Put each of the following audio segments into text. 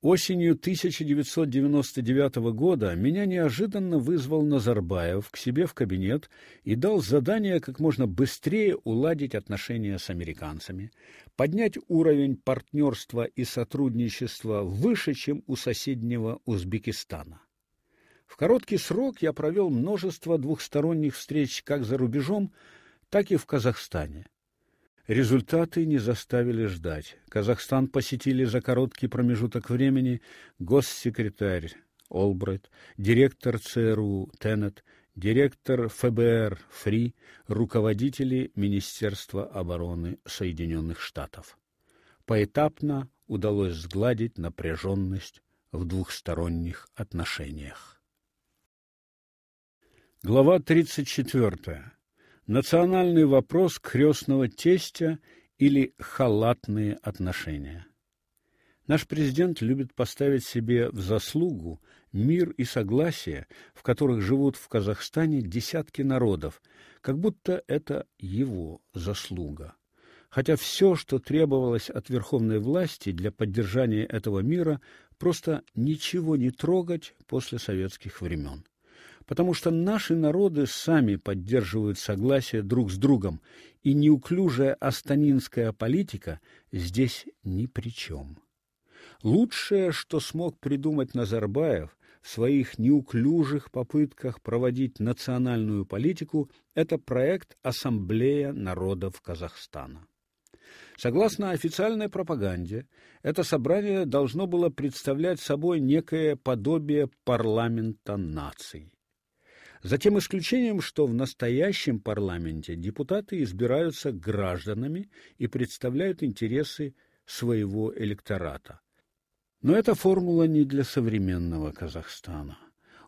Осенью 1999 года меня неожиданно вызвал Назарбаев к себе в кабинет и дал задание как можно быстрее уладить отношения с американцами, поднять уровень партнерства и сотрудничества выше, чем у соседнего Узбекистана. В короткий срок я провел множество двухсторонних встреч как за рубежом, так и в Казахстане. Результаты не заставили ждать. Казахстан посетили за короткий промежуток времени госсекретарь Олбрайт, директор ЦРУ Теннет, директор ФБР Фри, руководители Министерства обороны Соединенных Штатов. Поэтапно удалось сгладить напряженность в двухсторонних отношениях. Глава 34. Национальный вопрос крестного тестя или халатные отношения. Наш президент любит поставить себе в заслугу мир и согласие, в которых живут в Казахстане десятки народов, как будто это его заслуга. Хотя все, что требовалось от верховной власти для поддержания этого мира, просто ничего не трогать после советских времен потому что наши народы сами поддерживают согласие друг с другом, и неуклюжая астанинская политика здесь ни при чем. Лучшее, что смог придумать Назарбаев в своих неуклюжих попытках проводить национальную политику, это проект Ассамблея народов Казахстана. Согласно официальной пропаганде, это собрание должно было представлять собой некое подобие парламента наций. За тем исключением, что в настоящем парламенте депутаты избираются гражданами и представляют интересы своего электората. Но эта формула не для современного Казахстана.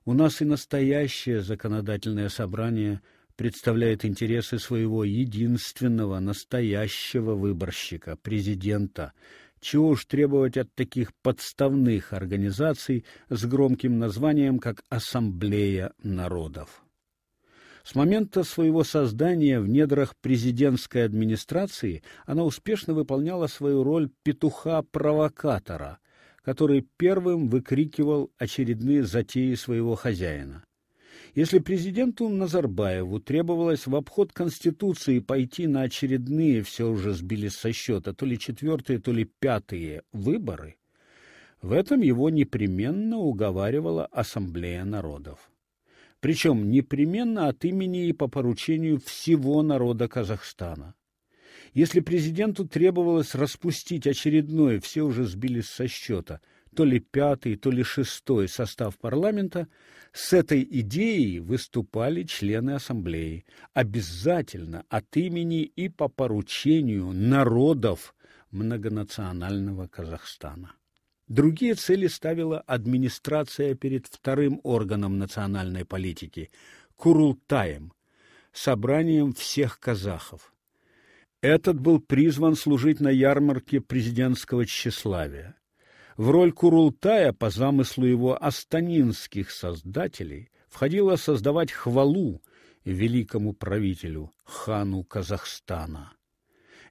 У нас и настоящее законодательное собрание представляет интересы своего единственного настоящего выборщика президента, чего уж требовать от таких подставных организаций с громким названием, как Ассамблея народов. С момента своего создания в недрах президентской администрации она успешно выполняла свою роль петуха-провокатора, который первым выкрикивал очередные затеи своего хозяина. Если президенту Назарбаеву требовалось в обход Конституции пойти на очередные, все уже сбились со счета, то ли четвертые, то ли пятые выборы, в этом его непременно уговаривала Ассамблея народов. Причем непременно от имени и по поручению всего народа Казахстана. Если президенту требовалось распустить очередной, все уже сбились со счета, то ли пятый, то ли шестой состав парламента, с этой идеей выступали члены ассамблеи, обязательно от имени и по поручению народов многонационального Казахстана. Другие цели ставила администрация перед вторым органом национальной политики Курултаем, собранием всех казахов. Этот был призван служить на ярмарке президентского тщеславия. В роль Курултая по замыслу его астанинских создателей входило создавать хвалу великому правителю, хану Казахстана.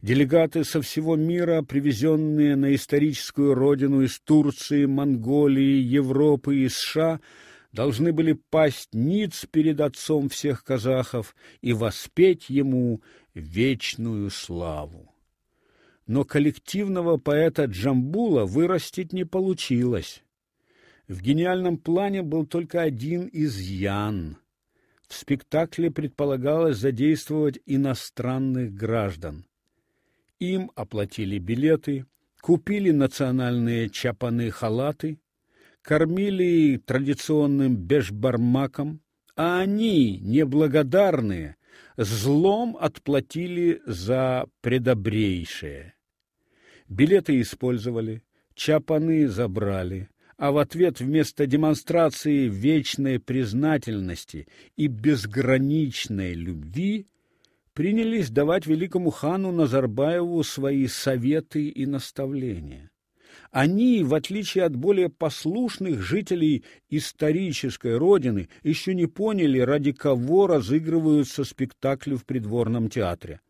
Делегаты со всего мира, привезенные на историческую родину из Турции, Монголии, Европы и США, должны были пасть ниц перед отцом всех казахов и воспеть ему вечную славу но коллективного поэта Джамбула вырастить не получилось. В гениальном плане был только один изъян. В спектакле предполагалось задействовать иностранных граждан. Им оплатили билеты, купили национальные чапаны-халаты, кормили традиционным бешбармаком, а они, неблагодарные, злом отплатили за предобрейшее. Билеты использовали, чапаны забрали, а в ответ вместо демонстрации вечной признательности и безграничной любви принялись давать великому хану Назарбаеву свои советы и наставления. Они, в отличие от более послушных жителей исторической родины, еще не поняли, ради кого разыгрываются спектакли в придворном театре.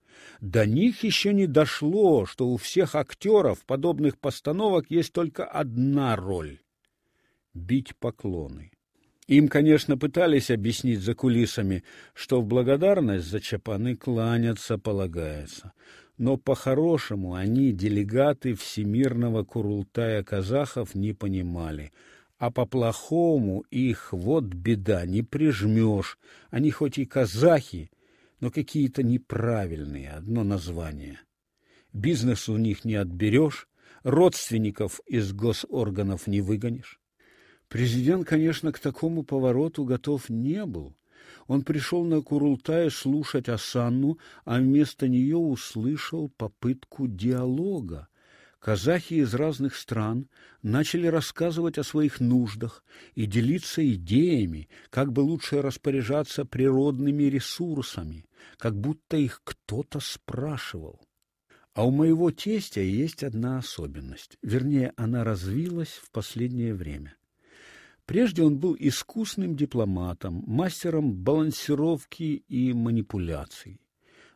До них еще не дошло, что у всех актеров подобных постановок есть только одна роль — бить поклоны. Им, конечно, пытались объяснить за кулисами, что в благодарность за чапаны кланяться полагается. Но по-хорошему они, делегаты Всемирного Курултая казахов, не понимали. А по-плохому их, вот беда, не прижмешь. Они хоть и казахи, но какие-то неправильные, одно название. Бизнес у них не отберешь, родственников из госорганов не выгонишь. Президент, конечно, к такому повороту готов не был. Он пришел на Курултай слушать Асанну, а вместо нее услышал попытку диалога. Казахи из разных стран начали рассказывать о своих нуждах и делиться идеями, как бы лучше распоряжаться природными ресурсами, как будто их кто-то спрашивал. А у моего тестя есть одна особенность, вернее, она развилась в последнее время. Прежде он был искусным дипломатом, мастером балансировки и манипуляций.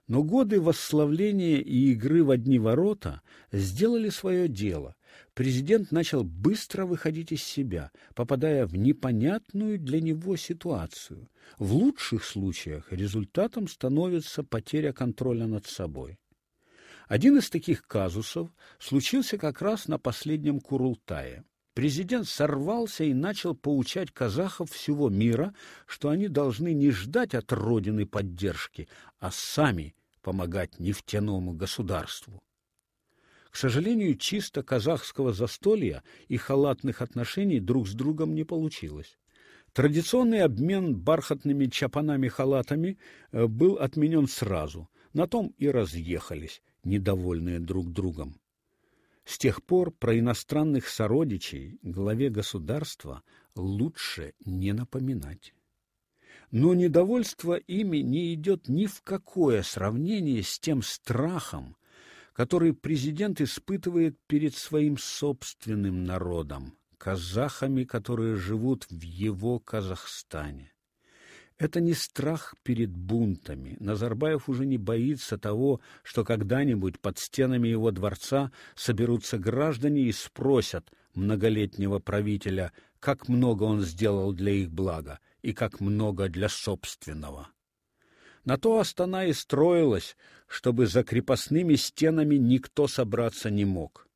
Но годы восславления и игры в одни ворота сделали свое дело. Президент начал быстро выходить из себя, попадая в непонятную для него ситуацию. В лучших случаях результатом становится потеря контроля над собой. Один из таких казусов случился как раз на последнем Курултае. Президент сорвался и начал поучать казахов всего мира, что они должны не ждать от родины поддержки, а сами помогать нефтяному государству. К сожалению, чисто казахского застолья и халатных отношений друг с другом не получилось. Традиционный обмен бархатными чапанами-халатами э, был отменен сразу. На том и разъехались, недовольные друг другом. С тех пор про иностранных сородичей главе государства лучше не напоминать. Но недовольство ими не идет ни в какое сравнение с тем страхом, который президент испытывает перед своим собственным народом, казахами, которые живут в его Казахстане. Это не страх перед бунтами. Назарбаев уже не боится того, что когда-нибудь под стенами его дворца соберутся граждане и спросят многолетнего правителя, как много он сделал для их блага и как много для собственного. На то Астана и строилась, чтобы за крепостными стенами никто собраться не мог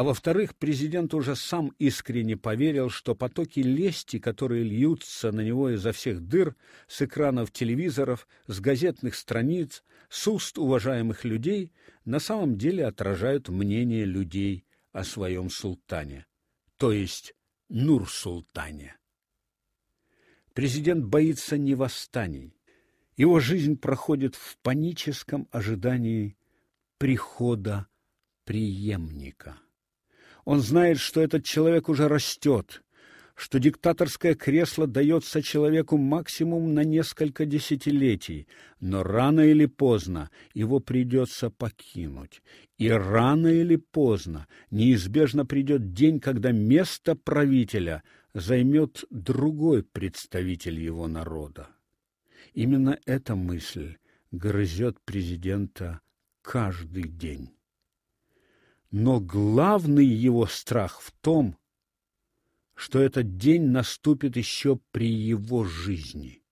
а во-вторых, президент уже сам искренне поверил, что потоки лести, которые льются на него изо всех дыр, с экранов телевизоров, с газетных страниц, с уст уважаемых людей, на самом деле отражают мнение людей о своем султане, то есть Нур-султане. Президент боится не восстаний. Его жизнь проходит в паническом ожидании прихода преемника. Он знает, что этот человек уже растет, что диктаторское кресло дается человеку максимум на несколько десятилетий, но рано или поздно его придется покинуть. И рано или поздно неизбежно придет день, когда место правителя займет другой представитель его народа. Именно эта мысль грызет президента каждый день. Но главный его страх в том, что этот день наступит еще при его жизни.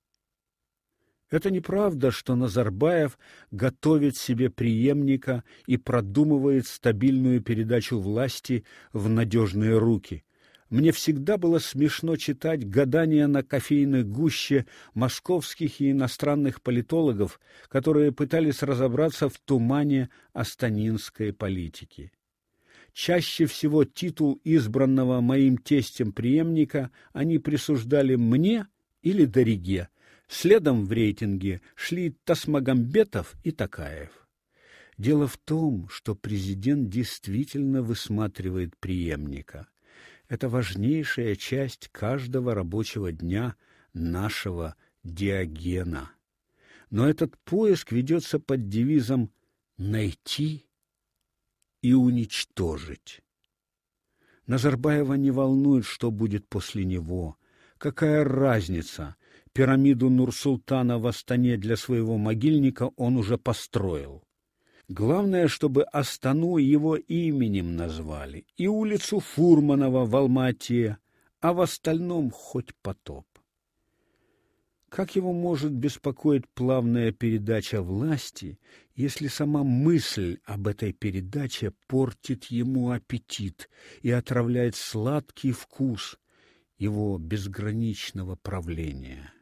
Это неправда, что Назарбаев готовит себе преемника и продумывает стабильную передачу власти в надежные руки. Мне всегда было смешно читать гадания на кофейной гуще московских и иностранных политологов, которые пытались разобраться в тумане астанинской политики. Чаще всего титул избранного моим тестем преемника они присуждали мне или Дориге. Следом в рейтинге шли Тасмагамбетов и Такаев. Дело в том, что президент действительно высматривает преемника. Это важнейшая часть каждого рабочего дня нашего Диогена. Но этот поиск ведется под девизом «найти и уничтожить. Назарбаева не волнует, что будет после него. Какая разница, пирамиду Нурсултана в Астане для своего могильника он уже построил. Главное, чтобы Астану его именем назвали, и улицу Фурманова в Алма-Ате, а в остальном хоть потоп. Как его может беспокоить плавная передача власти, если сама мысль об этой передаче портит ему аппетит и отравляет сладкий вкус его безграничного правления?